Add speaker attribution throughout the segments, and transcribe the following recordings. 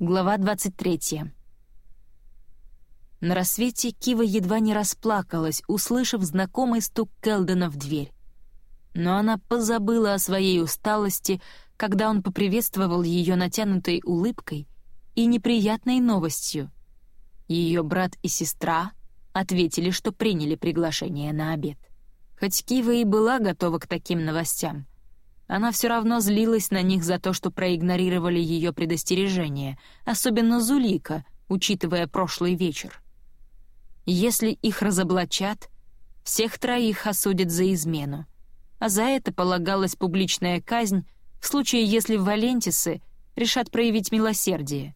Speaker 1: Глава 23. На рассвете Кива едва не расплакалась, услышав знакомый стук Келдена в дверь. Но она позабыла о своей усталости, когда он поприветствовал ее натянутой улыбкой и неприятной новостью. Ее брат и сестра ответили, что приняли приглашение на обед. Хоть Кива и была готова к таким новостям — она все равно злилась на них за то, что проигнорировали ее предостережение, особенно Зулика, учитывая прошлый вечер. Если их разоблачат, всех троих осудят за измену, а за это полагалась публичная казнь в случае, если валентисы решат проявить милосердие,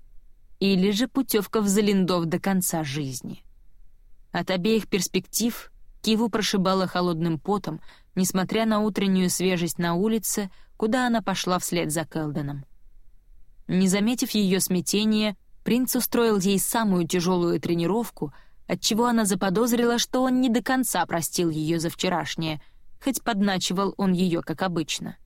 Speaker 1: или же путевка в Залиндов до конца жизни. От обеих перспектив Киву прошибала холодным потом, несмотря на утреннюю свежесть на улице, куда она пошла вслед за Келденом. Не заметив ее смятения, принц устроил ей самую тяжелую тренировку, отчего она заподозрила, что он не до конца простил ее за вчерашнее, хоть подначивал он ее, как обычно.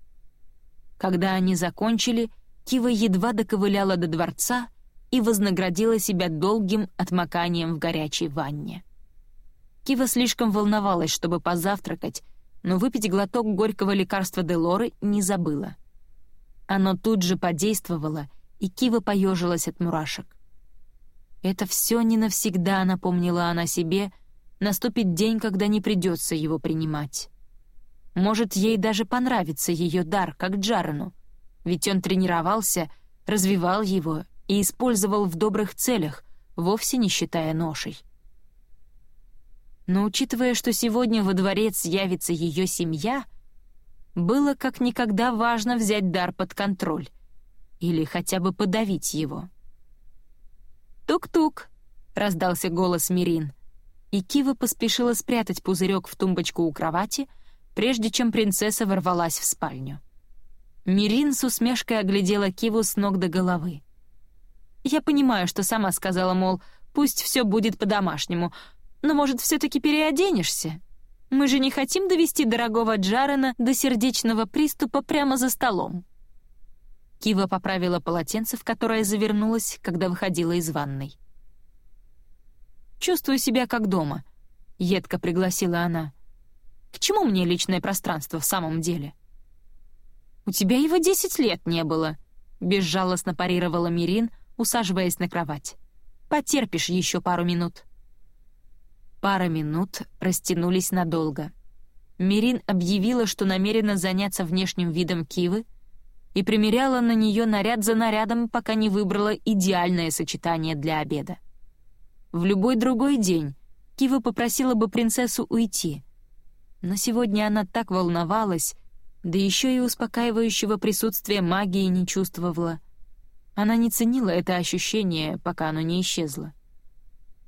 Speaker 1: Когда они закончили, Кива едва доковыляла до дворца и вознаградила себя долгим отмоканием в горячей ванне. Кива слишком волновалась, чтобы позавтракать, но выпить глоток горького лекарства Делоры не забыла. Оно тут же подействовало, и Кива поежилась от мурашек. Это все не навсегда, напомнила она себе, наступит день, когда не придется его принимать. Может, ей даже понравится ее дар, как Джарану, ведь он тренировался, развивал его и использовал в добрых целях, вовсе не считая ношей. Но учитывая, что сегодня во дворец явится ее семья, было как никогда важно взять дар под контроль или хотя бы подавить его. «Тук-тук!» — раздался голос Мирин, и Кива поспешила спрятать пузырек в тумбочку у кровати, прежде чем принцесса ворвалась в спальню. Мирин с усмешкой оглядела Киву с ног до головы. «Я понимаю, что сама сказала, мол, пусть все будет по-домашнему, но, может, все-таки переоденешься? Мы же не хотим довести дорогого Джарена до сердечного приступа прямо за столом». Кива поправила полотенце, в которое завернулась, когда выходила из ванной. «Чувствую себя как дома», — едко пригласила она. «К чему мне личное пространство в самом деле?» «У тебя его десять лет не было», — безжалостно парировала Мирин, усаживаясь на кровать. «Потерпишь еще пару минут». Пара минут растянулись надолго. Мирин объявила, что намерена заняться внешним видом Кивы и примеряла на нее наряд за нарядом, пока не выбрала идеальное сочетание для обеда. В любой другой день Кива попросила бы принцессу уйти. Но сегодня она так волновалась, да еще и успокаивающего присутствия магии не чувствовала. Она не ценила это ощущение, пока оно не исчезло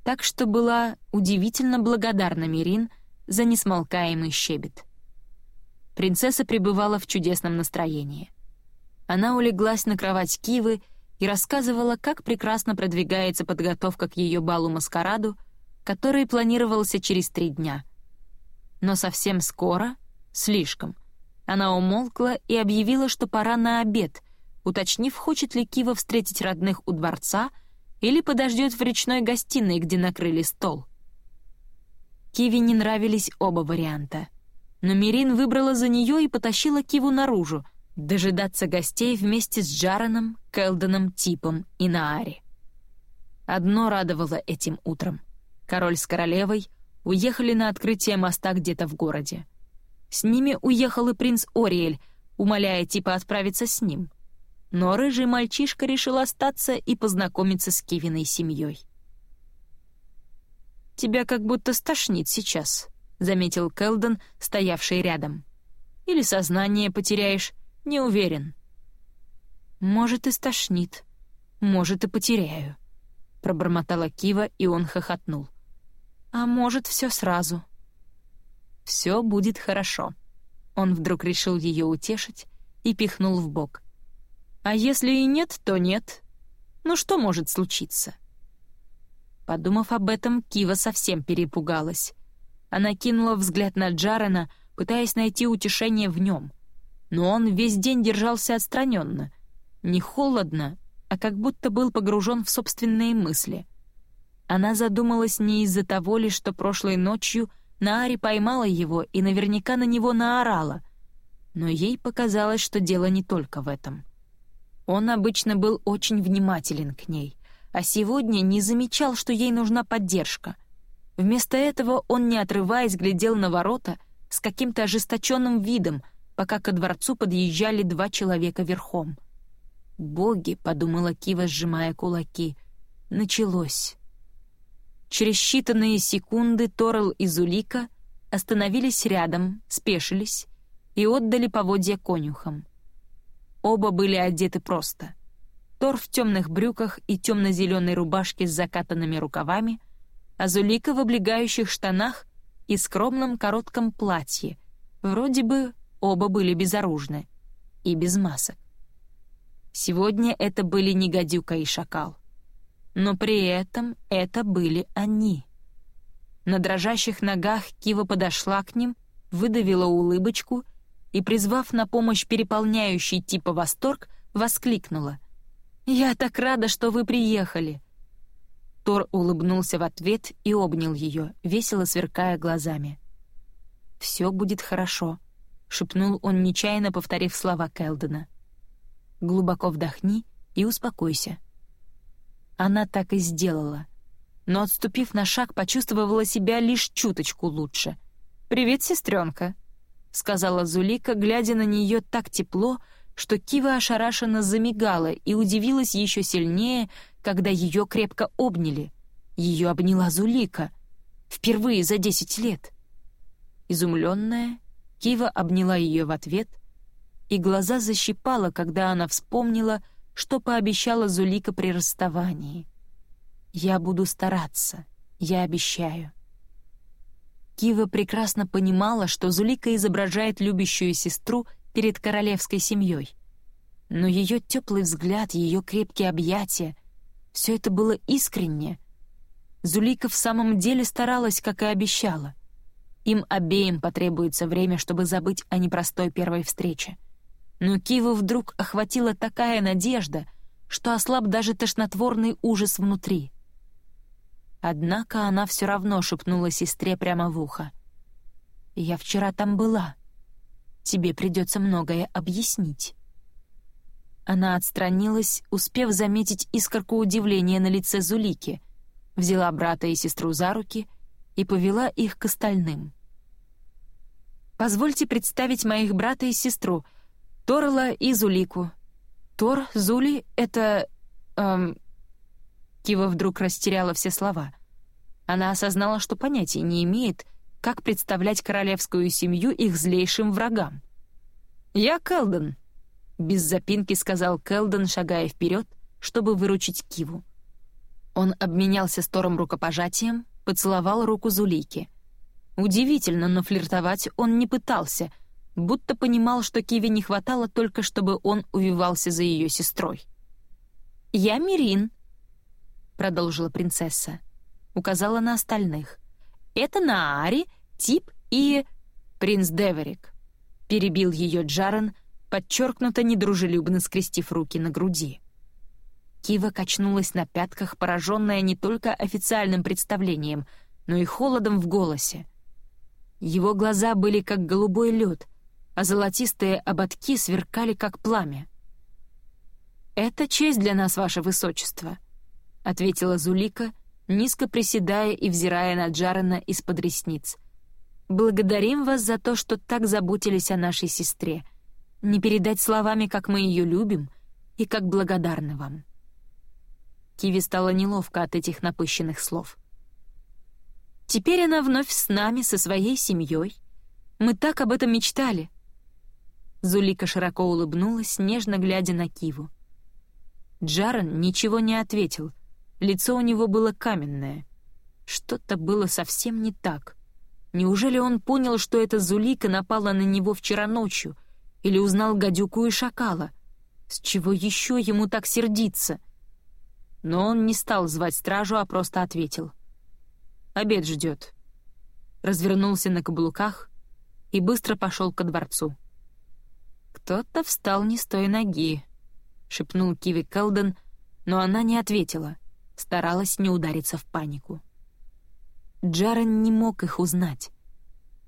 Speaker 1: так что была удивительно благодарна Мирин за несмолкаемый щебет. Принцесса пребывала в чудесном настроении. Она улеглась на кровать Кивы и рассказывала, как прекрасно продвигается подготовка к ее балу-маскараду, который планировался через три дня. Но совсем скоро, слишком, она умолкла и объявила, что пора на обед, уточнив, хочет ли Кива встретить родных у дворца — или подождет в речной гостиной, где накрыли стол. Киви не нравились оба варианта. Но Мирин выбрала за нее и потащила Киву наружу, дожидаться гостей вместе с Джараном, Келденом, Типом и Наари. Одно радовало этим утром. Король с королевой уехали на открытие моста где-то в городе. С ними уехал и принц Ориэль, умоляя Типа отправиться с ним — но рыжий мальчишка решил остаться и познакомиться с Кевиной семьей. «Тебя как будто стошнит сейчас», — заметил Келден, стоявший рядом. «Или сознание потеряешь, не уверен». «Может, и стошнит, может, и потеряю», — пробормотала Кива, и он хохотнул. «А может, все сразу». «Все будет хорошо». Он вдруг решил ее утешить и пихнул в бок — а если и нет, то нет. Ну что может случиться? Подумав об этом, Кива совсем перепугалась. Она кинула взгляд на Джарена, пытаясь найти утешение в нем. Но он весь день держался отстраненно. Не холодно, а как будто был погружен в собственные мысли. Она задумалась не из-за того ли, что прошлой ночью Наари поймала его и наверняка на него наорала, но ей показалось, что дело не только в этом. Он обычно был очень внимателен к ней, а сегодня не замечал, что ей нужна поддержка. Вместо этого он, не отрываясь, глядел на ворота с каким-то ожесточенным видом, пока ко дворцу подъезжали два человека верхом. «Боги», — подумала Кива, сжимая кулаки, — «началось». Через считанные секунды Торл и Зулика остановились рядом, спешились и отдали поводья конюхам. Оба были одеты просто. Тор в темных брюках и темно-зеленой рубашке с закатанными рукавами, а Зулика в облегающих штанах и скромном коротком платье. Вроде бы оба были безоружны и без масок. Сегодня это были не гадюка и шакал. Но при этом это были они. На дрожащих ногах Кива подошла к ним, выдавила улыбочку и, призвав на помощь переполняющий типа восторг, воскликнула. «Я так рада, что вы приехали!» Тор улыбнулся в ответ и обнял ее, весело сверкая глазами. «Все будет хорошо», — шепнул он, нечаянно повторив слова Келдена. «Глубоко вдохни и успокойся». Она так и сделала. Но, отступив на шаг, почувствовала себя лишь чуточку лучше. «Привет, сестренка», — сказала Зулика, глядя на нее так тепло, что Кива ошарашенно замигала и удивилась еще сильнее, когда ее крепко обняли. Ее обняла Зулика. Впервые за десять лет. Изумленная, Кива обняла ее в ответ, и глаза защипала, когда она вспомнила, что пообещала Зулика при расставании. «Я буду стараться, я обещаю». Кива прекрасно понимала, что Зулика изображает любящую сестру перед королевской семьей. Но ее теплый взгляд, ее крепкие объятия — все это было искренне. Зулика в самом деле старалась, как и обещала. Им обеим потребуется время, чтобы забыть о непростой первой встрече — но Киву вдруг охватила такая надежда, что ослаб даже тошнотворный ужас внутри. Однако она все равно шепнула сестре прямо в ухо. «Я вчера там была. Тебе придется многое объяснить». Она отстранилась, успев заметить искорку удивления на лице Зулики, взяла брата и сестру за руки и повела их к остальным. «Позвольте представить моих брата и сестру», Торла и Зулику. Тор, Зули — это... Эм... Кива вдруг растеряла все слова. Она осознала, что понятия не имеет, как представлять королевскую семью их злейшим врагам. «Я Келден», — без запинки сказал Келден, шагая вперед, чтобы выручить Киву. Он обменялся с Тором рукопожатием, поцеловал руку Зулики. Удивительно, но флиртовать он не пытался — будто понимал, что Киви не хватало только, чтобы он увивался за ее сестрой. «Я Мирин», — продолжила принцесса. Указала на остальных. «Это Наари, Тип и принц Деверик», — перебил ее Джарен, подчеркнуто недружелюбно скрестив руки на груди. Кива качнулась на пятках, пораженная не только официальным представлением, но и холодом в голосе. Его глаза были как голубой лед — а золотистые ободки сверкали, как пламя. «Это честь для нас, ваше высочество», — ответила Зулика, низко приседая и взирая на Джарена из-под ресниц. «Благодарим вас за то, что так заботились о нашей сестре. Не передать словами, как мы ее любим, и как благодарны вам». Киви стало неловко от этих напыщенных слов. «Теперь она вновь с нами, со своей семьей. Мы так об этом мечтали», Зулика широко улыбнулась, нежно глядя на Киву. Джаран ничего не ответил. Лицо у него было каменное. Что-то было совсем не так. Неужели он понял, что эта Зулика напала на него вчера ночью? Или узнал гадюку и шакала? С чего еще ему так сердиться? Но он не стал звать стражу, а просто ответил. «Обед ждет». Развернулся на каблуках и быстро пошел ко дворцу. «Кто-то встал не с той ноги», — шепнул Киви Келден, но она не ответила, старалась не удариться в панику. Джарен не мог их узнать.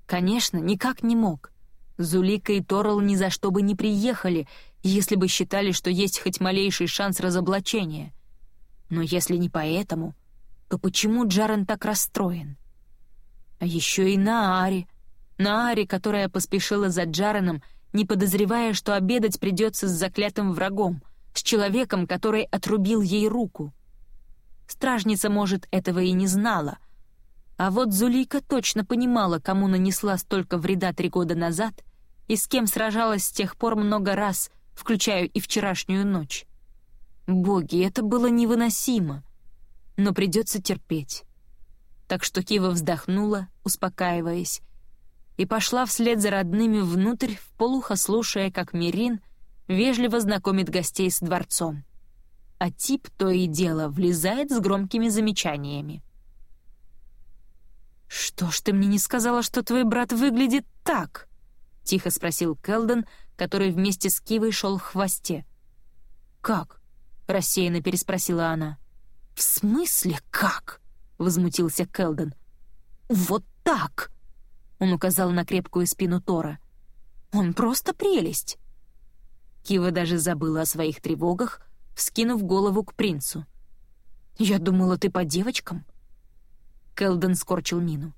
Speaker 1: Конечно, никак не мог. Зулика и Торл ни за что бы не приехали, если бы считали, что есть хоть малейший шанс разоблачения. Но если не поэтому, то почему Джарен так расстроен? А еще и Наари. Наари, которая поспешила за Джареном, не подозревая, что обедать придется с заклятым врагом, с человеком, который отрубил ей руку. Стражница, может, этого и не знала — а вот Зулика точно понимала, кому нанесла столько вреда три года назад и с кем сражалась с тех пор много раз, включая и вчерашнюю ночь. Боги, это было невыносимо, но придется терпеть. Так что Кива вздохнула, успокаиваясь, и пошла вслед за родными внутрь, вполуха слушая, как Мирин вежливо знакомит гостей с дворцом. А тип то и дело влезает с громкими замечаниями. «Что ж ты мне не сказала, что твой брат выглядит так?» — тихо спросил Келден, который вместе с Кивой шел в хвосте. «Как?» — рассеянно переспросила она. «В смысле как?» — возмутился Келден. «Вот так!» — он указал на крепкую спину Тора. «Он просто прелесть!» Кива даже забыла о своих тревогах, вскинув голову к принцу. «Я думала, ты по девочкам?» Келден скорчил мину.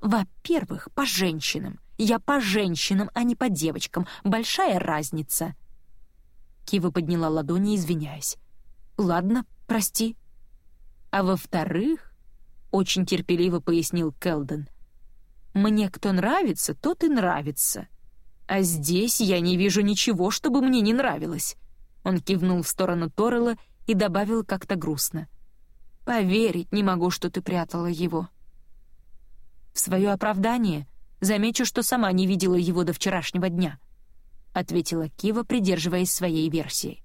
Speaker 1: «Во-первых, по женщинам. Я по женщинам, а не по девочкам. Большая разница». Кива подняла ладони, извиняясь. «Ладно, прости». «А во-вторых», — очень терпеливо пояснил Келден, «мне кто нравится, тот и нравится. А здесь я не вижу ничего, чтобы мне не нравилось». Он кивнул в сторону Торрелла и добавил как-то грустно. Поверить не могу, что ты прятала его. В свое оправдание замечу, что сама не видела его до вчерашнего дня, ответила Кива, придерживаясь своей версии.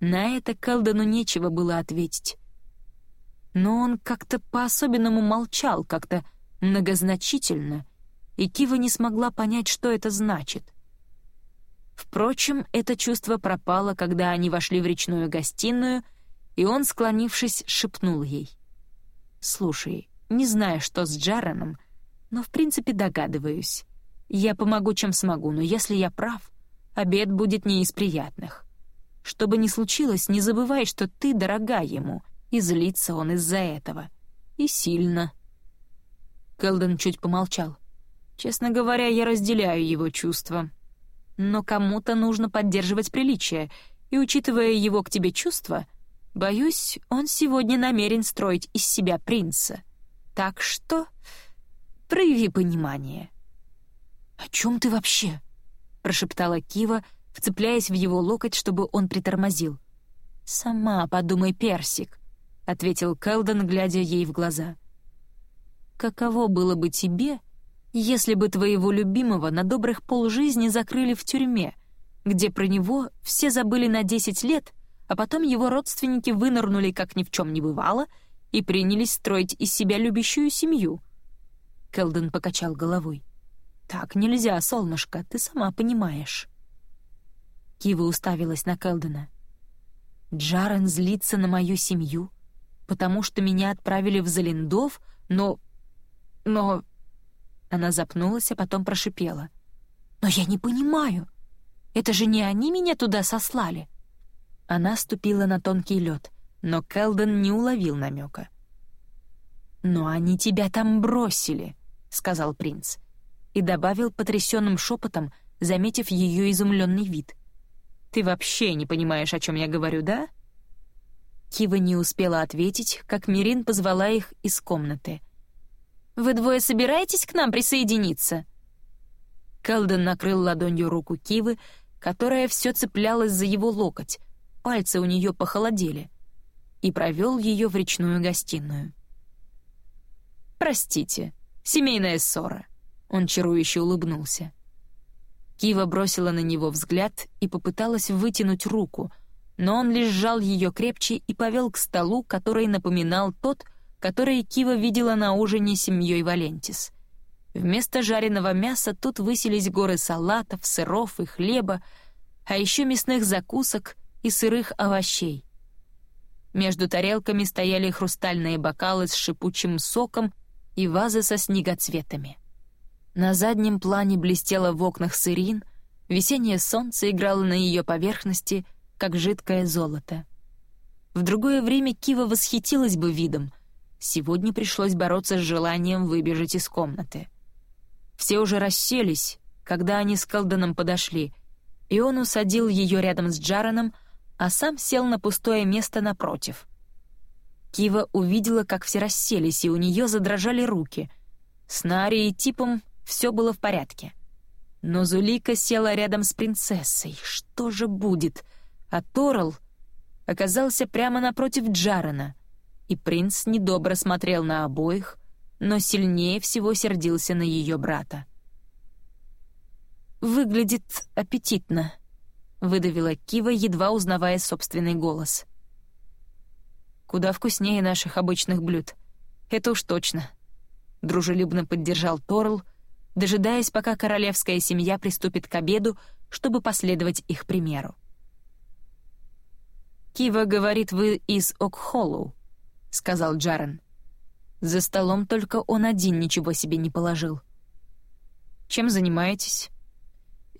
Speaker 1: На это Келдену нечего было ответить. Но он как-то по-особенному молчал, как-то многозначительно, и Кива не смогла понять, что это значит. Впрочем, это чувство пропало, когда они вошли в речную гостиную — и он, склонившись, шепнул ей. «Слушай, не знаю, что с Джареном, но в принципе догадываюсь. Я помогу, чем смогу, но если я прав, обед будет не из приятных. Что бы ни случилось, не забывай, что ты дорога ему, и злится он из-за этого. И сильно». Келден чуть помолчал. «Честно говоря, я разделяю его чувства. Но кому-то нужно поддерживать приличие, и, учитывая его к тебе чувства, — Боюсь, он сегодня намерен строить из себя принца. Так что прояви понимание». «О чем ты вообще?» — прошептала Кива, вцепляясь в его локоть, чтобы он притормозил. «Сама подумай, Персик», — ответил Келден, глядя ей в глаза. «Каково было бы тебе, если бы твоего любимого на добрых полжизни закрыли в тюрьме, где про него все забыли на десять лет, а потом его родственники вынырнули, как ни в чем не бывало, и принялись строить из себя любящую семью. Келден покачал головой. «Так нельзя, солнышко, ты сама понимаешь». Кива уставилась на Келдена. «Джарен злится на мою семью, потому что меня отправили в Залиндов, но... но...» Она запнулась, а потом прошипела. «Но я не понимаю. Это же не они меня туда сослали. Она ступила на тонкий лед, но Келден не уловил намека. «Но они тебя там бросили», — сказал принц, и добавил потрясенным шепотом, заметив ее изумленный вид. «Ты вообще не понимаешь, о чем я говорю, да?» Кива не успела ответить, как Мирин позвала их из комнаты. «Вы двое собираетесь к нам присоединиться?» Келден накрыл ладонью руку Кивы, которая все цеплялась за его локоть, пальцы у нее похолодели, и провел ее в речную гостиную. «Простите, семейная ссора», — он чарующе улыбнулся. Кива бросила на него взгляд и попыталась вытянуть руку, но он лишь сжал ее крепче и повел к столу, который напоминал тот, который Кива видела на ужине семьей Валентис. Вместо жареного мяса тут высились горы салатов, сыров и хлеба, а еще мясных закусок и сырых овощей. Между тарелками стояли хрустальные бокалы с шипучим соком и вазы со снегоцветами. На заднем плане блестело в окнах сырин, весеннее солнце играло на ее поверхности, как жидкое золото. В другое время Кива восхитилась бы видом. Сегодня пришлось бороться с желанием выбежать из комнаты. Все уже расселись, когда они с Колденом подошли, и он усадил ее рядом с Джараном, а сам сел на пустое место напротив. Кива увидела, как все расселись, и у нее задрожали руки. С Нари и Типом все было в порядке. Но Зулика села рядом с принцессой. Что же будет? А Торл оказался прямо напротив Джарана, и принц недобро смотрел на обоих, но сильнее всего сердился на ее брата. «Выглядит аппетитно», — выдавила Кива, едва узнавая собственный голос. «Куда вкуснее наших обычных блюд. Это уж точно», — дружелюбно поддержал Торл, дожидаясь, пока королевская семья приступит к обеду, чтобы последовать их примеру. «Кива говорит, вы из Окхоллоу», — сказал Джарен. За столом только он один ничего себе не положил. «Чем занимаетесь?»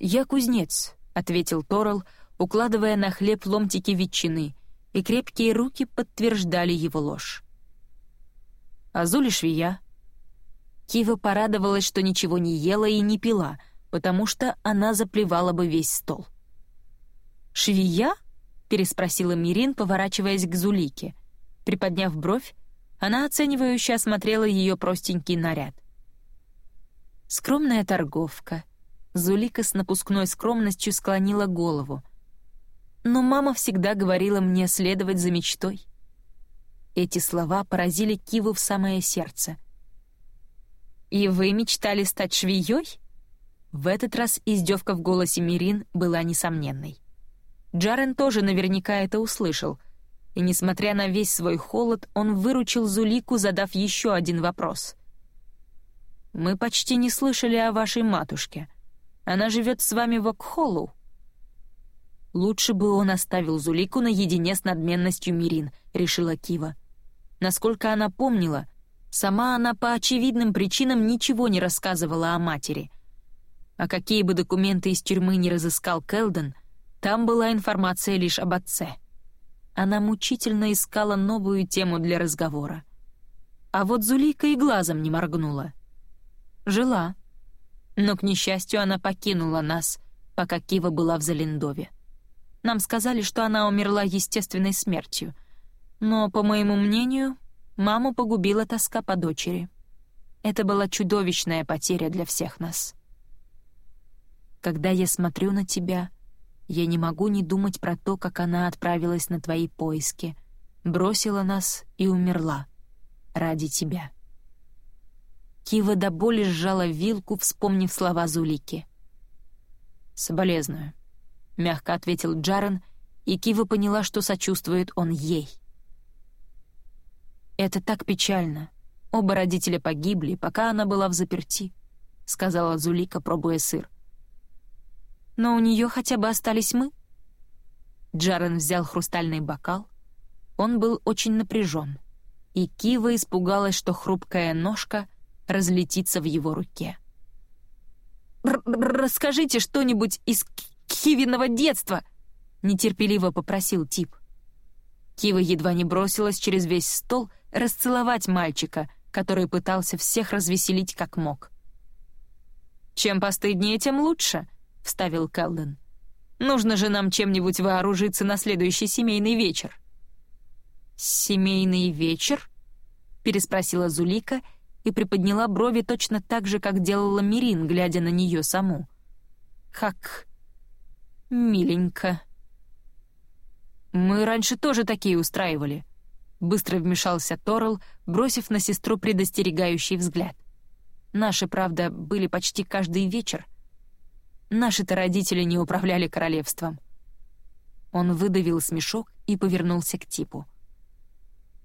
Speaker 1: «Я кузнец», — ответил Торл, укладывая на хлеб ломтики ветчины, и крепкие руки подтверждали его ложь. «Азули швея». Кива порадовалась, что ничего не ела и не пила, потому что она заплевала бы весь стол. «Швея?» — переспросила Мирин, поворачиваясь к Зулике. Приподняв бровь, она оценивающе осмотрела ее простенький наряд. Скромная торговка, Зулика с напускной скромностью склонила голову. «Но мама всегда говорила мне следовать за мечтой». Эти слова поразили Киву в самое сердце. «И вы мечтали стать швеей?» В этот раз издевка в голосе Мирин была несомненной. Джарен тоже наверняка это услышал, и, несмотря на весь свой холод, он выручил Зулику, задав еще один вопрос. «Мы почти не слышали о вашей матушке», она живет с вами в Окхолу». «Лучше бы он оставил Зулику наедине с надменностью Мирин», — решила Кива. Насколько она помнила, сама она по очевидным причинам ничего не рассказывала о матери. А какие бы документы из тюрьмы не разыскал Келден, там была информация лишь об отце. Она мучительно искала новую тему для разговора. А вот Зулика и глазом не моргнула. Жила, но, к несчастью, она покинула нас, пока Кива была в Залиндове. Нам сказали, что она умерла естественной смертью. Но, по моему мнению, маму погубила тоска по дочери. Это была чудовищная потеря для всех нас. Когда я смотрю на тебя, я не могу не думать про то, как она отправилась на твои поиски, бросила нас и умерла ради тебя. Кива до боли сжала вилку, вспомнив слова Зулики. «Соболезную», — мягко ответил Джарен, и Кива поняла, что сочувствует он ей. «Это так печально. Оба родителя погибли, пока она была в заперти», — сказала Зулика, пробуя сыр. «Но у нее хотя бы остались мы». Джарен взял хрустальный бокал. Он был очень напряжен, и Кива испугалась, что хрупкая ножка разлетится в его руке. «Расскажите что-нибудь из Кивиного детства!» — нетерпеливо попросил Тип. Кива едва не бросилась через весь стол расцеловать мальчика, который пытался всех развеселить как мог. «Чем постыднее, тем лучше», — вставил Келден. «Нужно же нам чем-нибудь вооружиться на следующий семейный вечер». «Семейный вечер?» — переспросила Зулика и приподняла брови точно так же, как делала Мирин, глядя на нее саму. «Как... миленько». «Мы раньше тоже такие устраивали», — быстро вмешался Торл, бросив на сестру предостерегающий взгляд. «Наши, правда, были почти каждый вечер. Наши-то родители не управляли королевством». Он выдавил смешок и повернулся к типу.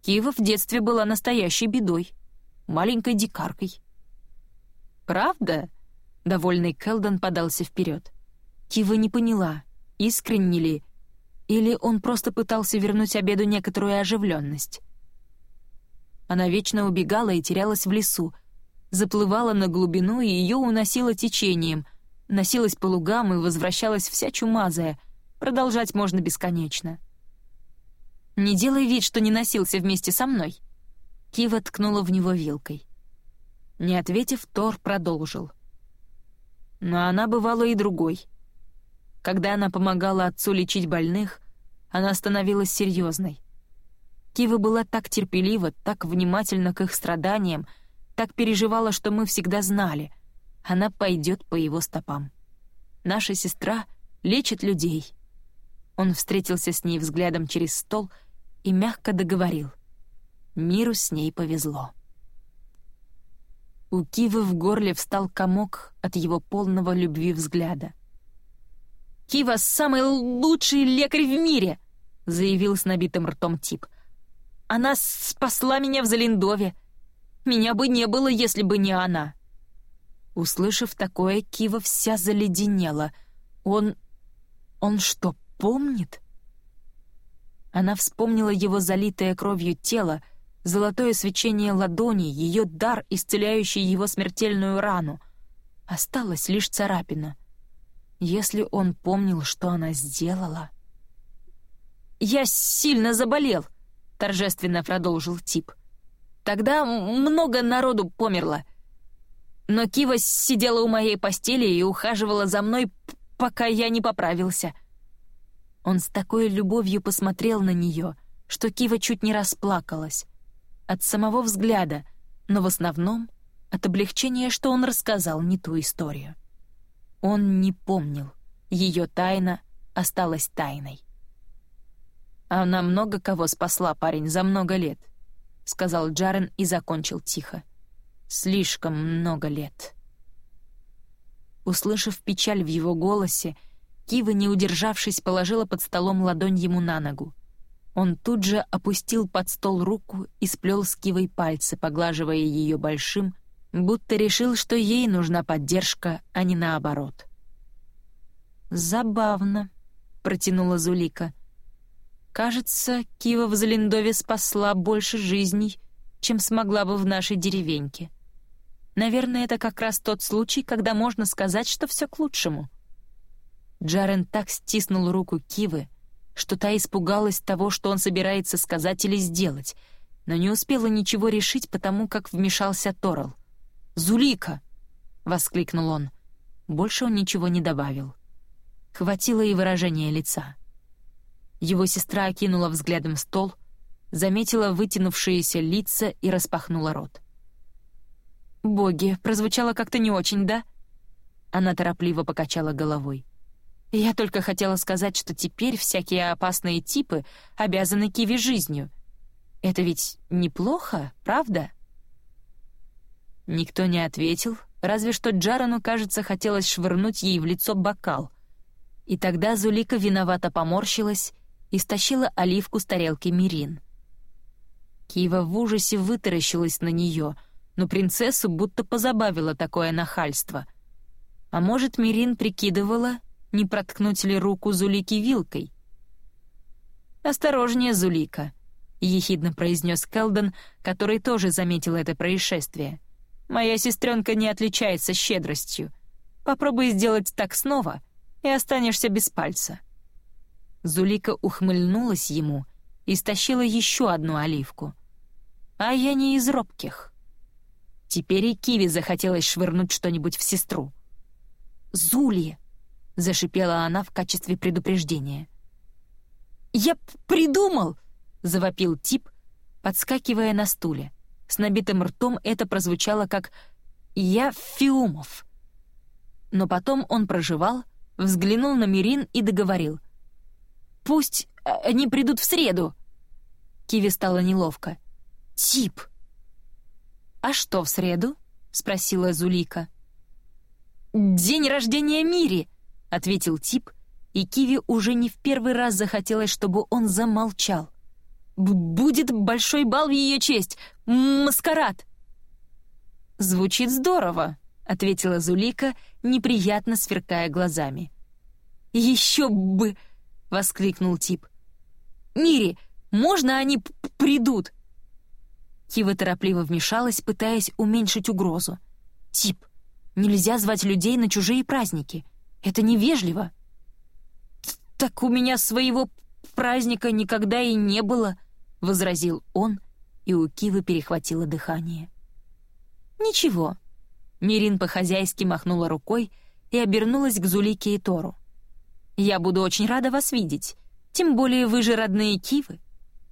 Speaker 1: Кива в детстве была настоящей бедой маленькой дикаркой. «Правда?» — довольный Келдон подался вперед. Кива не поняла, искренне ли, Или он просто пытался вернуть обеду некоторую оживленность? Она вечно убегала и терялась в лесу, заплывала на глубину, и ее уносило течением, носилась по лугам и возвращалась вся чумазая. Продолжать можно бесконечно. «Не делай вид, что не носился вместе со мной!» Кива ткнула в него вилкой. Не ответив, Тор продолжил. Но она бывала и другой. Когда она помогала отцу лечить больных, она становилась серьезной. Кива была так терпелива, так внимательна к их страданиям, так переживала, что мы всегда знали. Она пойдет по его стопам. Наша сестра лечит людей. Он встретился с ней взглядом через стол и мягко договорил. Миру с ней повезло. У Кивы в горле встал комок от его полного любви взгляда. «Кива — самый лучший лекарь в мире!» — заявил с набитым ртом тип — она спасла меня в Залиндове. Меня бы не было, если бы не она». Услышав такое, Кива вся заледенела. «Он... он что, помнит?» Она вспомнила его залитое кровью тело, золотое свечение ладони, ее дар, исцеляющий его смертельную рану. Осталась лишь царапина. Если он помнил, что она сделала... «Я сильно заболел!» — торжественно продолжил тип. «Тогда много народу померло. Но Кива сидела у моей постели и ухаживала за мной, пока я не поправился». Он с такой любовью посмотрел на нее, что Кива чуть не расплакалась. От самого взгляда, но в основном от облегчения, что он рассказал не ту историю. Он не помнил. Ее тайна осталась тайной. «Она много кого спасла, парень, за много лет», — сказал Джарен и закончил тихо. «Слишком много лет». Услышав печаль в его голосе, Кива, не удержавшись, положила под столом ладонь ему на ногу. Он тут же опустил под стол руку и сплел с Кивой пальцы, поглаживая ее большим, будто решил, что ей нужна поддержка, а не наоборот. «Забавно», — протянула Зулика. Кажется, Кива в Залиндове спасла больше жизней, чем смогла бы в нашей деревеньке. Наверное, это как раз тот случай, когда можно сказать, что все к лучшему. Джарен так стиснул руку Кивы, что та испугалась того, что он собирается сказать или сделать, но не успела ничего решить, потому как вмешался Торал. «Зулика!» — воскликнул он. Больше он ничего не добавил. Хватило и выражения лица. Его сестра окинула взглядом стол, заметила вытянувшиеся лица и распахнула рот. «Боги, прозвучало как-то не очень, да?» Она торопливо покачала головой. «Я только хотела сказать, что теперь всякие опасные типы обязаны Киви жизнью. Это ведь неплохо, правда?» Никто не ответил, разве что Джарану, кажется, хотелось швырнуть ей в лицо бокал. И тогда Зулика виновато поморщилась и стащила оливку с тарелки Мирин. Кива в ужасе вытаращилась на нее, но принцессу будто позабавило такое нахальство. А может, Мирин прикидывала, не проткнуть ли руку Зулики вилкой? «Осторожнее, Зулика», — ехидно произнес Келден, который тоже заметил это происшествие. «Моя сестренка не отличается щедростью. Попробуй сделать так снова, и останешься без пальца». Зулика ухмыльнулась ему и стащила еще одну оливку. А я не из робких. Теперь и Киви захотелось швырнуть что-нибудь в сестру. «Зули!» — зашипела она в качестве предупреждения. «Я придумал!» — завопил тип, подскакивая на стуле. С набитым ртом это прозвучало как «Я Фиумов». Но потом он проживал, взглянул на Мирин и договорил. Пусть э, они придут в среду!» Киви стало неловко. «Тип!» «А что в среду?» — спросила Зулика. «День рождения Мири!» — ответил Тип, и Киви уже не в первый раз захотелось, чтобы он замолчал. «Будет большой бал в ее честь! Маскарад!» «Звучит здорово», — ответила Зулика, неприятно сверкая глазами. «Еще бы!» — воскликнул Тип. «Мири, можно они придут?» Кива торопливо вмешалась, пытаясь уменьшить угрозу. «Тип, нельзя звать людей на чужие праздники. Это невежливо». «Так у меня своего праздника никогда и не было», — возразил он, и у Кивы перехватило дыхание. «Ничего». Мирин по-хозяйски махнула рукой и обернулась к Зулике и Тору. «Я буду очень рада вас видеть, тем более вы же родные Кивы.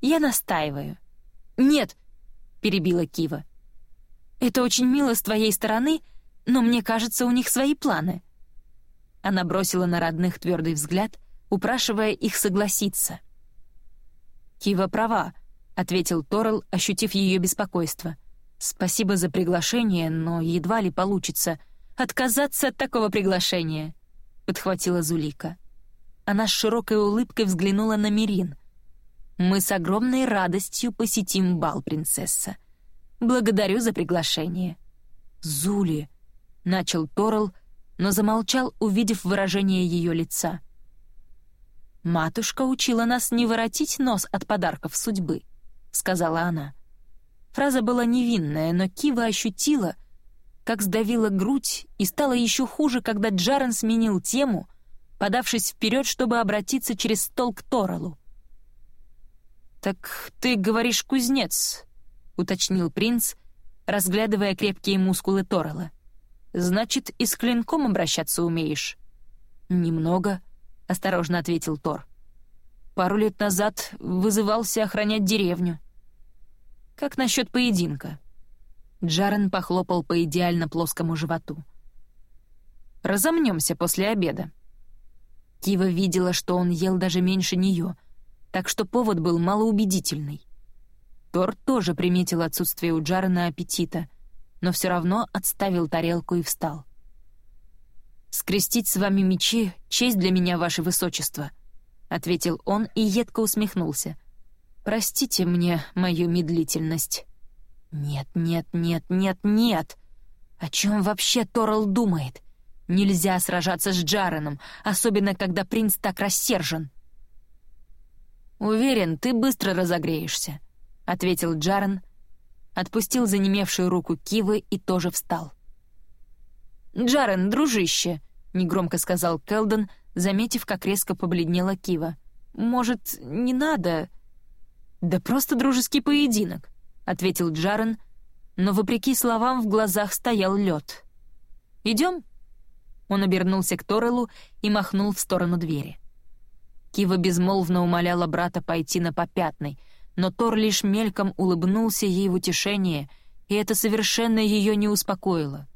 Speaker 1: Я настаиваю». «Нет», — перебила Кива. «Это очень мило с твоей стороны, но мне кажется, у них свои планы». Она бросила на родных твердый взгляд, упрашивая их согласиться. «Кива права», — ответил Торл, ощутив ее беспокойство. «Спасибо за приглашение, но едва ли получится отказаться от такого приглашения», — подхватила Зулика. Она с широкой улыбкой взглянула на Мирин. «Мы с огромной радостью посетим бал, принцесса. Благодарю за приглашение». «Зули», — начал Торл, но замолчал, увидев выражение ее лица. «Матушка учила нас не воротить нос от подарков судьбы», — сказала она. Фраза была невинная, но Кива ощутила, как сдавила грудь, и стало еще хуже, когда Джарен сменил тему — подавшись вперед, чтобы обратиться через стол к Торалу. «Так ты говоришь кузнец», — уточнил принц, разглядывая крепкие мускулы Торала. «Значит, и с клинком обращаться умеешь?» «Немного», — осторожно ответил Тор. «Пару лет назад вызывался охранять деревню». «Как насчет поединка?» Джарен похлопал по идеально плоскому животу. «Разомнемся после обеда. Кива видела, что он ел даже меньше нее, так что повод был малоубедительный. Тор тоже приметил отсутствие у Джарена аппетита, но все равно отставил тарелку и встал. «Скрестить с вами мечи — честь для меня, ваше высочество», — ответил он и едко усмехнулся. «Простите мне мою медлительность». «Нет, нет, нет, нет, нет! О чем вообще Торл думает? Нельзя сражаться с Джареном, особенно когда принц так рассержен. «Уверен, ты быстро разогреешься», — ответил Джарен, отпустил занемевшую руку Кивы и тоже встал. «Джарен, дружище», — негромко сказал Келден, заметив, как резко побледнела Кива. «Может, не надо?» «Да просто дружеский поединок», — ответил Джарен, но, вопреки словам, в глазах стоял лед. «Идем?» Он обернулся к Торелу и махнул в сторону двери. Кива безмолвно умоляла брата пойти на попятный, но Тор лишь мельком улыбнулся ей в утешение, и это совершенно ее не успокоило.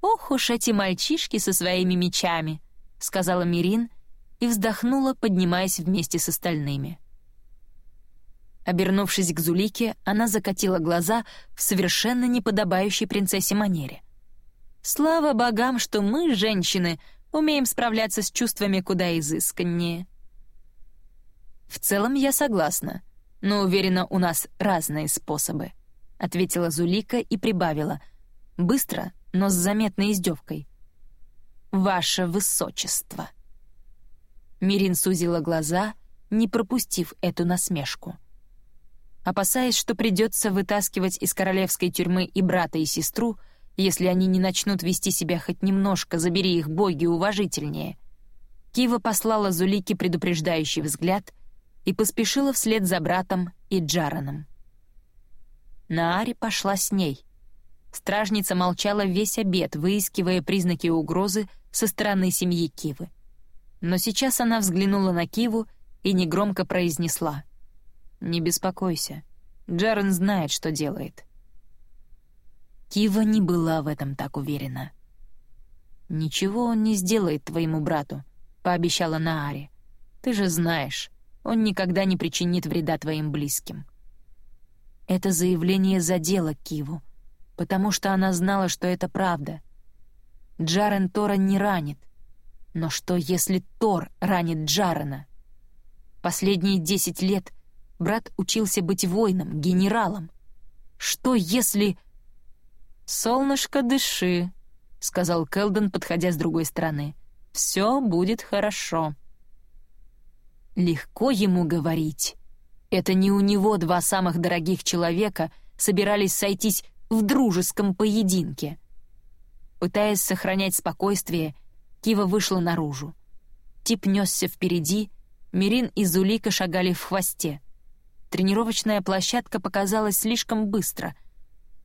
Speaker 1: «Ох уж эти мальчишки со своими мечами!» — сказала Мирин и вздохнула, поднимаясь вместе с остальными. Обернувшись к Зулике, она закатила глаза в совершенно неподобающей принцессе манере. Слава богам, что мы, женщины, умеем справляться с чувствами куда изысканнее. В целом я согласна, но уверена, у нас разные способы, ответила Зулика и прибавила, быстро, но с заметной издевкой. Ваше высочество. Мирин сузила глаза, не пропустив эту насмешку. Опасаясь, что придется вытаскивать из королевской тюрьмы и брата, и сестру, если они не начнут вести себя хоть немножко, забери их боги уважительнее. Кива послала Зулике предупреждающий взгляд и поспешила вслед за братом и Джараном. Наари пошла с ней. Стражница молчала весь обед, выискивая признаки угрозы со стороны семьи Кивы. Но сейчас она взглянула на Киву и негромко произнесла. «Не беспокойся. Джарен знает, что делает. Кива не была в этом так уверена. «Ничего он не сделает твоему брату», — пообещала Нааре. «Ты же знаешь, он никогда не причинит вреда твоим близким». Это заявление задело Киву, потому что она знала, что это правда. Джарен Тора не ранит. Но что, если Тор ранит Джарена? Последние десять лет брат учился быть воином, генералом. Что, если... «Солнышко, дыши», — сказал Келден, подходя с другой стороны. «Все будет хорошо». Легко ему говорить. Это не у него два самых дорогих человека собирались сойтись в дружеском поединке. Пытаясь сохранять спокойствие, Кива вышла наружу. Тип несся впереди, Мирин и Зулика шагали в хвосте. Тренировочная площадка показалась слишком быстро.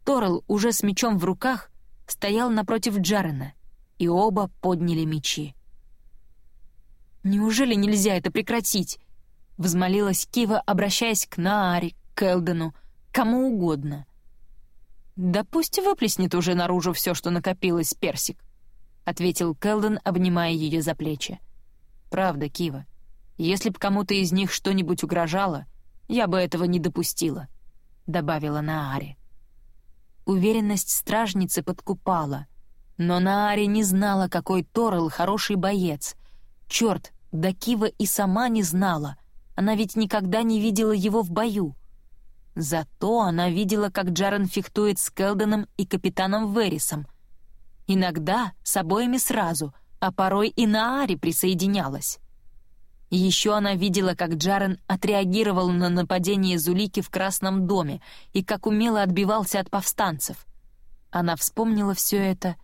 Speaker 1: Торл, уже с мечом в руках, стоял напротив Джарена, и оба подняли мечи. «Неужели нельзя это прекратить?» — взмолилась Кива, обращаясь к Нааре, к Элдену, кому угодно. «Да пусть выплеснет уже наружу все, что накопилось, персик», — ответил Келден, обнимая ее за плечи. «Правда, Кива, если б кому-то из них что-нибудь угрожало, я бы этого не допустила», — добавила Нааре. Уверенность стражницы подкупала, но Нааре не знала, какой Торл хороший боец. Черт, да Кива и сама не знала, она ведь никогда не видела его в бою. Зато она видела, как Джарен фехтует с Келденом и капитаном Верисом. Иногда с обоими сразу, а порой и на Ари Еще она видела, как Джарен отреагировал на нападение Зулики в Красном доме и как умело отбивался от повстанцев. Она вспомнила все это,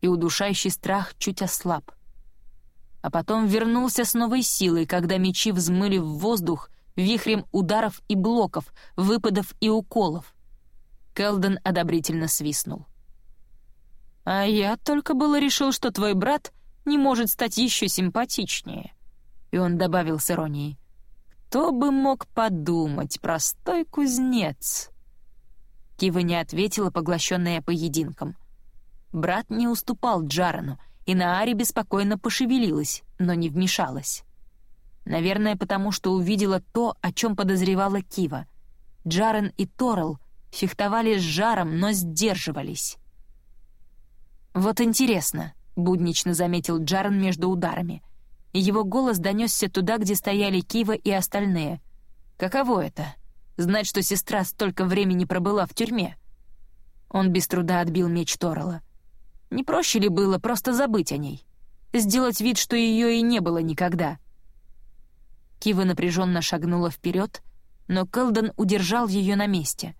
Speaker 1: и удушающий страх чуть ослаб. А потом вернулся с новой силой, когда мечи взмыли в воздух — вихрем ударов и блоков, выпадов и уколов. Келден одобрительно свистнул. «А я только было решил, что твой брат не может стать еще симпатичнее». И он добавил с иронией. «Кто бы мог подумать, простой кузнец?» Кива не ответила, поглощенная поединком. Брат не уступал Джарану, и Наари беспокойно пошевелилась, но не вмешалась. Наверное, потому что увидела то, о чем подозревала Кива. Джарен и Торл фехтовали с жаром, но сдерживались. «Вот интересно», — буднично заметил Джарен между ударами. И его голос донесся туда, где стояли Кива и остальные. «Каково это? Знать, что сестра столько времени пробыла в тюрьме?» Он без труда отбил меч Торла. Не проще ли было просто забыть о ней? Сделать вид, что ее и не было никогда — Кива напряженно шагнула вперед, но Келден удержал ее на месте.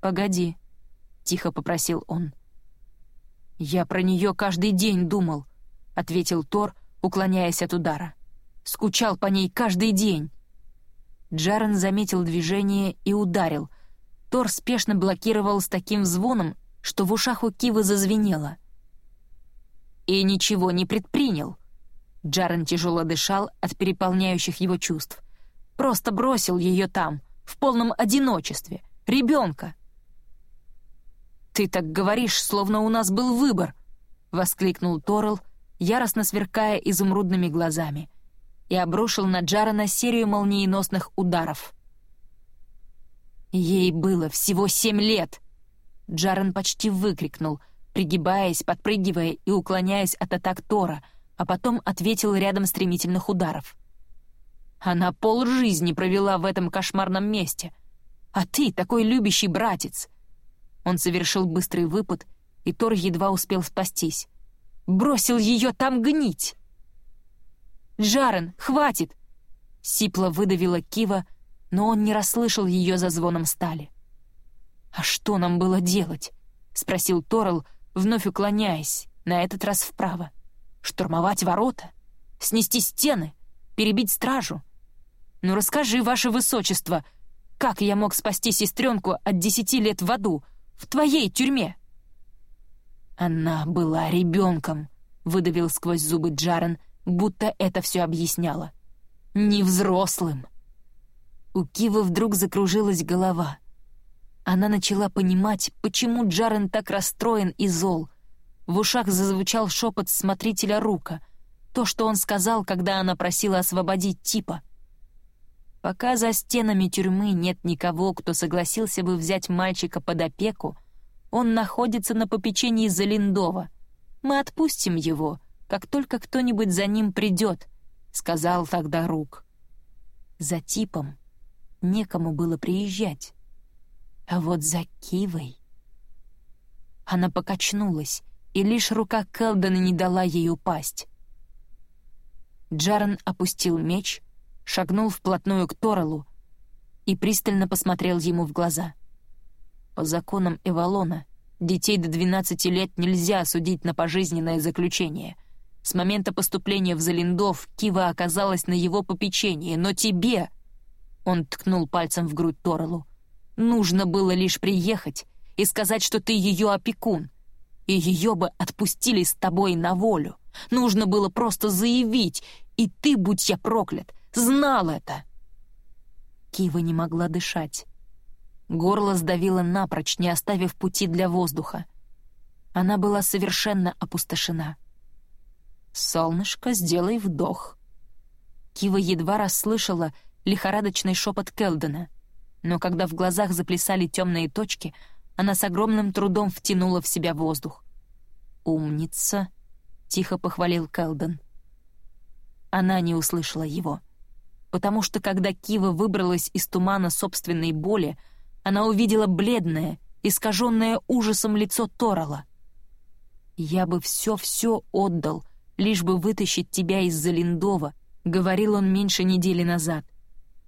Speaker 1: «Погоди», — тихо попросил он. «Я про нее каждый день думал», — ответил Тор, уклоняясь от удара. «Скучал по ней каждый день». Джарен заметил движение и ударил. Тор спешно блокировал с таким звоном, что в ушах у Кивы зазвенело. «И ничего не предпринял», Джарен тяжело дышал от переполняющих его чувств. Просто бросил ее там, в полном одиночестве. Ребенка. «Ты так говоришь, словно у нас был выбор!» — воскликнул Торл, яростно сверкая изумрудными глазами, и обрушил на Джарена серию молниеносных ударов. Ей было всего семь лет! Джарен почти выкрикнул, пригибаясь, подпрыгивая и уклоняясь от атак Тора — а потом ответил рядом стремительных ударов. Она полжизни провела в этом кошмарном месте. А ты такой любящий братец. Он совершил быстрый выпад, и Тор едва успел спастись. Бросил ее там гнить. «Джарен, хватит!» Сипла выдавила Кива, но он не расслышал ее за звоном стали. «А что нам было делать?» — спросил Торл, вновь уклоняясь, на этот раз вправо. Штурмовать ворота? Снести стены? Перебить стражу? Ну расскажи, ваше высочество, как я мог спасти сестренку от десяти лет в аду, в твоей тюрьме?» «Она была ребенком», — выдавил сквозь зубы Джарен, будто это все объясняло. «Не взрослым». У Кивы вдруг закружилась голова. Она начала понимать, почему Джарен так расстроен и зол — в ушах зазвучал шепот смотрителя Рука, то, что он сказал, когда она просила освободить типа. Пока за стенами тюрьмы нет никого, кто согласился бы взять мальчика под опеку, он находится на попечении Залиндова. Мы отпустим его, как только кто-нибудь за ним придет, — сказал тогда Рук. За типом некому было приезжать. А вот за Кивой... Она покачнулась, и лишь рука Келдена не дала ей упасть. Джарен опустил меч, шагнул вплотную к Торалу и пристально посмотрел ему в глаза. По законам Эвалона детей до 12 лет нельзя осудить на пожизненное заключение. С момента поступления в Залиндов Кива оказалась на его попечении, но тебе... Он ткнул пальцем в грудь Торалу. «Нужно было лишь приехать и сказать, что ты ее опекун, и ее бы отпустили с тобой на волю. Нужно было просто заявить, и ты, будь я проклят, знал это!» Кива не могла дышать. Горло сдавило напрочь, не оставив пути для воздуха. Она была совершенно опустошена. «Солнышко, сделай вдох». Кива едва расслышала лихорадочный шепот Келдена, но когда в глазах заплясали темные точки, она с огромным трудом втянула в себя воздух. «Умница», — тихо похвалил Келден. Она не услышала его, потому что когда Кива выбралась из тумана собственной боли, она увидела бледное, искаженное ужасом лицо Торала. «Я бы все-все отдал, лишь бы вытащить тебя из Залиндова», — говорил он меньше недели назад.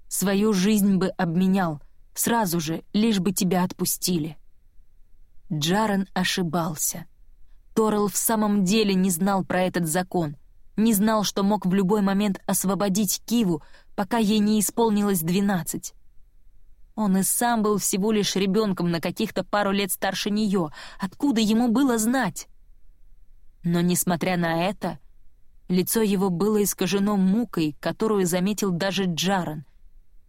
Speaker 1: «Свою жизнь бы обменял, сразу же, лишь бы тебя отпустили». Джарен ошибался. Торрелл в самом деле не знал про этот закон, не знал, что мог в любой момент освободить Киву, пока ей не исполнилось двенадцать. Он и сам был всего лишь ребенком на каких-то пару лет старше нее. Откуда ему было знать? Но, несмотря на это, лицо его было искажено мукой, которую заметил даже Джаран,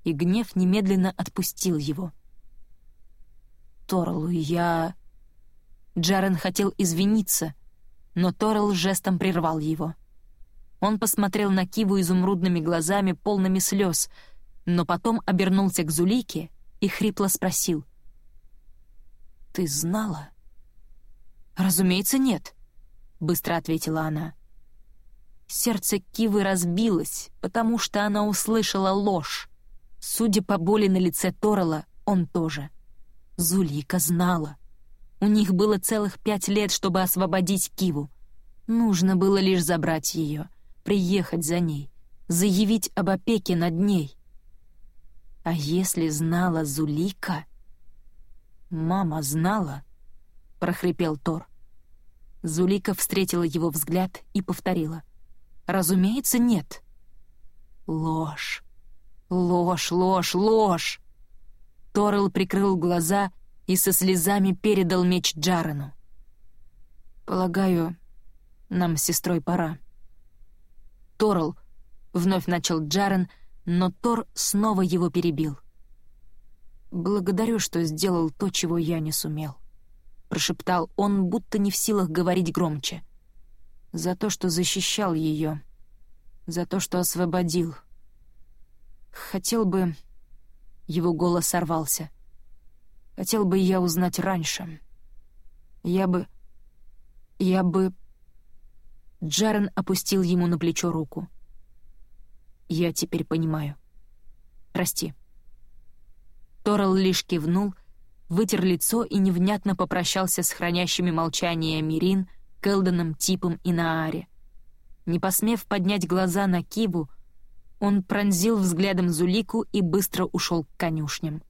Speaker 1: и гнев немедленно отпустил его. «Торлу, я...» Джарен хотел извиниться, но Торрелл жестом прервал его. Он посмотрел на Киву изумрудными глазами, полными слез, но потом обернулся к Зулике и хрипло спросил. «Ты знала?» «Разумеется, нет», — быстро ответила она. Сердце Кивы разбилось, потому что она услышала ложь. Судя по боли на лице Торрелла, он тоже. Зулика знала. У них было целых пять лет, чтобы освободить Киву. Нужно было лишь забрать ее, приехать за ней, заявить об опеке над ней. А если знала Зулика? «Мама знала?» — прохрипел Тор. Зулика встретила его взгляд и повторила. «Разумеется, нет». «Ложь! Ложь, ложь, ложь!» Торрелл прикрыл глаза и со слезами передал меч Джарену. «Полагаю, нам с сестрой пора». «Торрелл», — вновь начал Джарен, но Тор снова его перебил. «Благодарю, что сделал то, чего я не сумел», — прошептал он, будто не в силах говорить громче. «За то, что защищал ее, за то, что освободил. Хотел бы...» Его голос сорвался. «Хотел бы я узнать раньше. Я бы... Я бы...» Джарен опустил ему на плечо руку. Я теперь понимаю. Прости». Торал лишь кивнул, вытер лицо и невнятно попрощался с хранящими молчание Мирин, Келденом, Типом и Нааре. Не посмев поднять глаза на Кибу, он пронзил взглядом Зулику и быстро ушел к конюшням.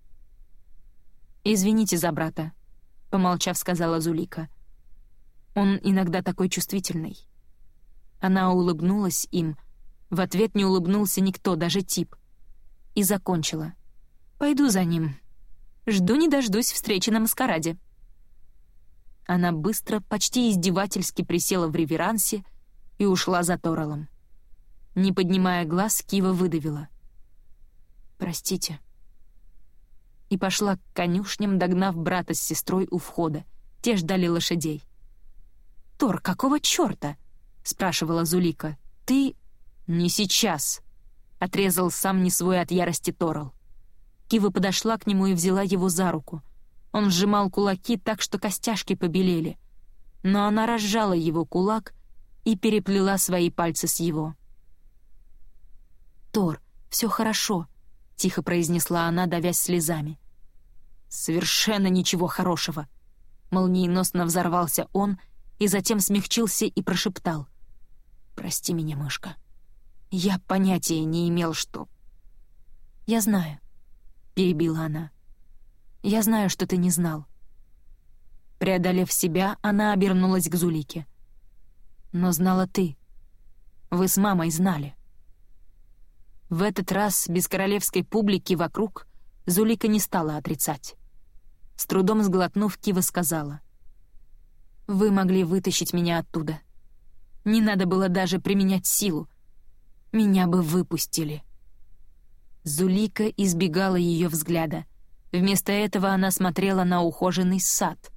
Speaker 1: «Извините за брата», — помолчав, сказала Зулика. «Он иногда такой чувствительный». Она улыбнулась им — в ответ не улыбнулся никто, даже тип. И закончила. «Пойду за ним. Жду не дождусь встречи на маскараде». Она быстро, почти издевательски присела в реверансе и ушла за Торалом. Не поднимая глаз, Кива выдавила. «Простите». И пошла к конюшням, догнав брата с сестрой у входа. Те ждали лошадей. «Тор, какого чёрта?» — спрашивала Зулика. «Ты...» «Не сейчас», — отрезал сам не свой от ярости Торал. Кива подошла к нему и взяла его за руку. Он сжимал кулаки так, что костяшки побелели. Но она разжала его кулак и переплела свои пальцы с его. «Тор, все хорошо», — тихо произнесла она, давясь слезами. «Совершенно ничего хорошего», — молниеносно взорвался он и затем смягчился и прошептал. «Прости меня, мышка». Я понятия не имел, что... «Я знаю», — перебила она. «Я знаю, что ты не знал». Преодолев себя, она обернулась к Зулике. «Но знала ты. Вы с мамой знали». В этот раз без королевской публики вокруг Зулика не стала отрицать. С трудом сглотнув, Кива сказала. «Вы могли вытащить меня оттуда. Не надо было даже применять силу. Меня бы выпустили». Зулика избегала ее взгляда. Вместо этого она смотрела на ухоженный сад.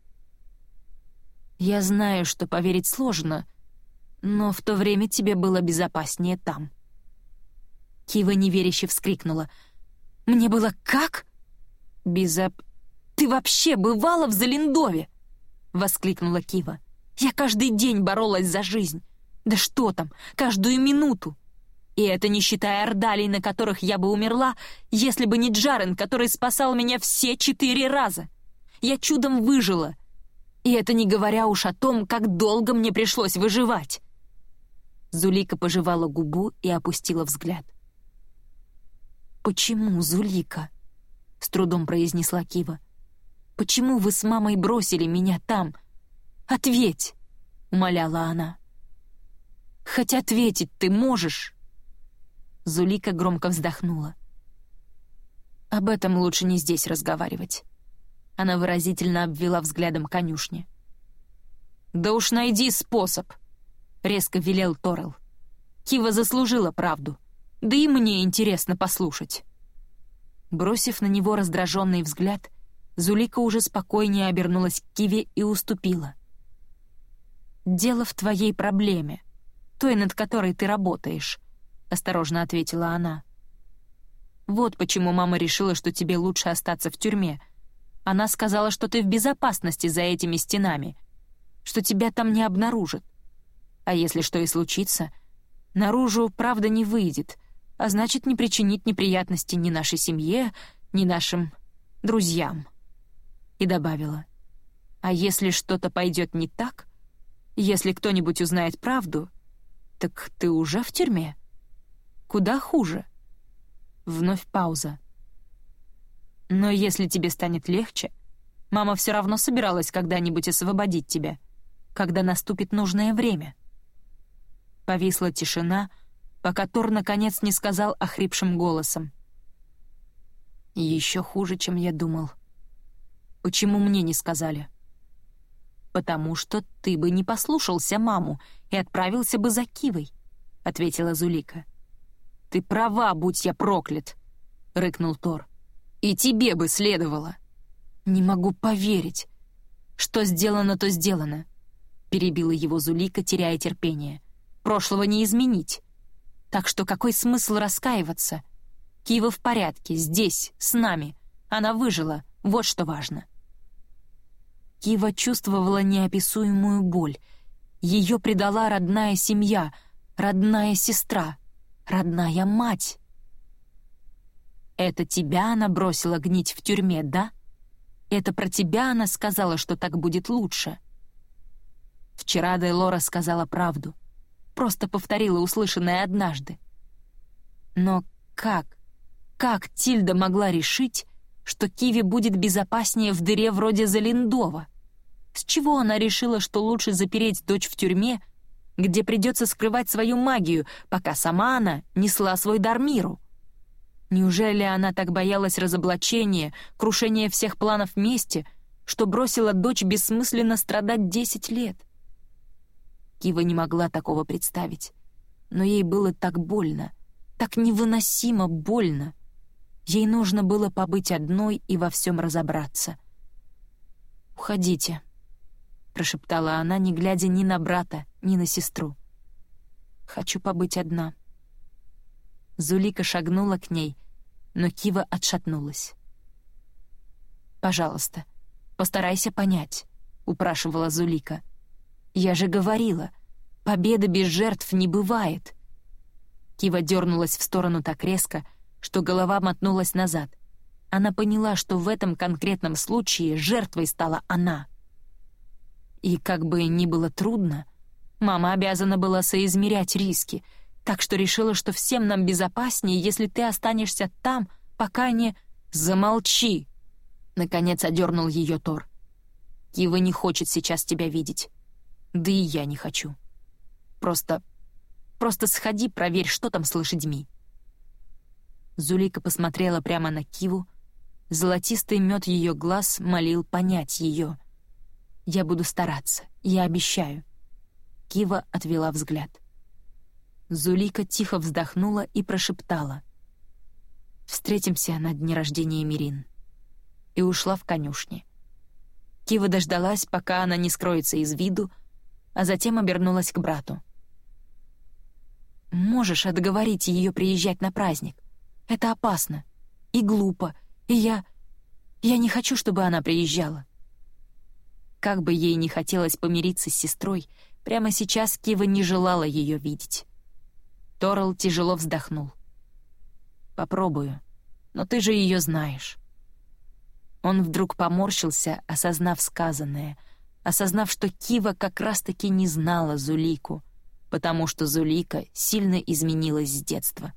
Speaker 1: «Я знаю, что поверить сложно, но в то время тебе было безопаснее там». Кива неверяще вскрикнула. «Мне было как?» «Безоп... Ты вообще бывала в Залиндове?» — воскликнула Кива. «Я каждый день боролась за жизнь. Да что там, каждую минуту. И это не считая ордалей, на которых я бы умерла, если бы не Джарен, который спасал меня все четыре раза. Я чудом выжила. И это не говоря уж о том, как долго мне пришлось выживать». Зулика пожевала губу и опустила взгляд. «Почему, Зулика?» — с трудом произнесла Кива. «Почему вы с мамой бросили меня там? Ответь!» — умоляла она. «Хоть ответить ты можешь!» Зулика громко вздохнула. «Об этом лучше не здесь разговаривать». Она выразительно обвела взглядом конюшни. «Да уж найди способ!» — резко велел Торрелл. Кива заслужила правду. Да и мне интересно послушать». Бросив на него раздраженный взгляд, Зулика уже спокойнее обернулась к Киве и уступила. «Дело в твоей проблеме, той, над которой ты работаешь», — осторожно ответила она. «Вот почему мама решила, что тебе лучше остаться в тюрьме. Она сказала, что ты в безопасности за этими стенами, что тебя там не обнаружат. А если что и случится, наружу правда не выйдет, а значит, не причинить неприятности ни нашей семье, ни нашим друзьям. И добавила, а если что-то пойдет не так, если кто-нибудь узнает правду, так ты уже в тюрьме. Куда хуже. Вновь пауза. Но если тебе станет легче, мама все равно собиралась когда-нибудь освободить тебя, когда наступит нужное время. Повисла тишина — пока Тор наконец не сказал охрипшим голосом. «Еще хуже, чем я думал. Почему мне не сказали?» «Потому что ты бы не послушался маму и отправился бы за Кивой», — ответила Зулика. «Ты права, будь я проклят», — рыкнул Тор. «И тебе бы следовало». «Не могу поверить. Что сделано, то сделано», — перебила его Зулика, теряя терпение. «Прошлого не изменить. Так что какой смысл раскаиваться? Кива в порядке, здесь, с нами. Она выжила, вот что важно. Кива чувствовала неописуемую боль. Ее предала родная семья, родная сестра, родная мать. Это тебя она бросила гнить в тюрьме, да? Это про тебя она сказала, что так будет лучше. Вчера Дейлора сказала правду просто повторила услышанное однажды. Но как, как Тильда могла решить, что Киви будет безопаснее в дыре вроде Залиндова? С чего она решила, что лучше запереть дочь в тюрьме, где придется скрывать свою магию, пока сама она несла свой дар миру? Неужели она так боялась разоблачения, крушения всех планов вместе, что бросила дочь бессмысленно страдать десять лет? — Кива не могла такого представить. Но ей было так больно, так невыносимо больно. Ей нужно было побыть одной и во всем разобраться. «Уходите», — прошептала она, не глядя ни на брата, ни на сестру. «Хочу побыть одна». Зулика шагнула к ней, но Кива отшатнулась. «Пожалуйста, постарайся понять», — упрашивала Зулика. Я же говорила, победа без жертв не бывает. Кива дернулась в сторону так резко, что голова мотнулась назад. Она поняла, что в этом конкретном случае жертвой стала она. И как бы ни было трудно, мама обязана была соизмерять риски, так что решила, что всем нам безопаснее, если ты останешься там, пока не... Замолчи! Наконец одернул ее Тор. Кива не хочет сейчас тебя видеть. Да и я не хочу. Просто... Просто сходи, проверь, что там с лошадьми. Зулика посмотрела прямо на Киву. Золотистый мед ее глаз молил понять ее. «Я буду стараться, я обещаю». Кива отвела взгляд. Зулика тихо вздохнула и прошептала. «Встретимся на дне рождения Мирин». И ушла в конюшни. Кива дождалась, пока она не скроется из виду, а затем обернулась к брату. «Можешь отговорить ее приезжать на праздник. Это опасно и глупо, и я... Я не хочу, чтобы она приезжала». Как бы ей не хотелось помириться с сестрой, прямо сейчас Кива не желала ее видеть. Торл тяжело вздохнул. «Попробую, но ты же ее знаешь». Он вдруг поморщился, осознав сказанное, осознав, что Кива как раз-таки не знала Зулику, потому что Зулика сильно изменилась с детства.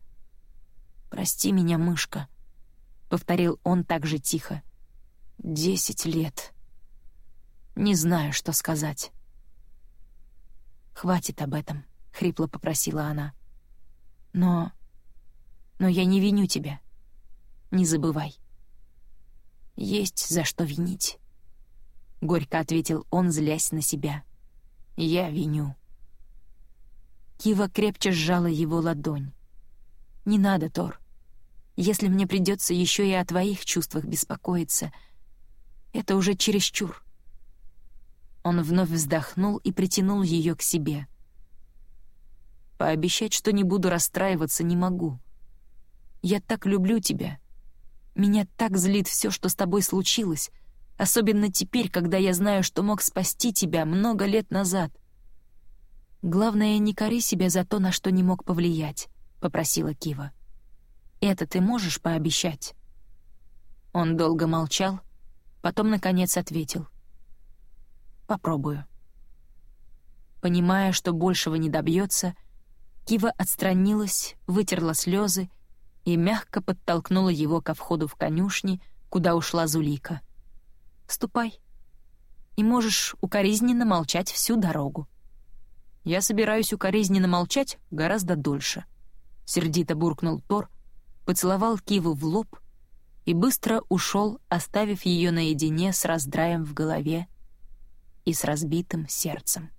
Speaker 1: «Прости меня, мышка», — повторил он так же тихо. «Десять лет. Не знаю, что сказать». «Хватит об этом», — хрипло попросила она. «Но... но я не виню тебя. Не забывай». «Есть за что винить», — горько ответил он, злясь на себя. «Я виню». Кива крепче сжала его ладонь. «Не надо, Тор. Если мне придется еще и о твоих чувствах беспокоиться, это уже чересчур». Он вновь вздохнул и притянул ее к себе. «Пообещать, что не буду расстраиваться, не могу. Я так люблю тебя» Меня так злит все, что с тобой случилось, особенно теперь, когда я знаю, что мог спасти тебя много лет назад. Главное, не кори себя за то, на что не мог повлиять, — попросила Кива. Это ты можешь пообещать? Он долго молчал, потом, наконец, ответил. Попробую. Понимая, что большего не добьется, Кива отстранилась, вытерла слезы и мягко подтолкнула его ко входу в конюшни, куда ушла Зулика. «Ступай, и можешь укоризненно молчать всю дорогу». «Я собираюсь укоризненно молчать гораздо дольше», — сердито буркнул Тор, поцеловал Киву в лоб и быстро ушел, оставив ее наедине с раздраем в голове и с разбитым сердцем.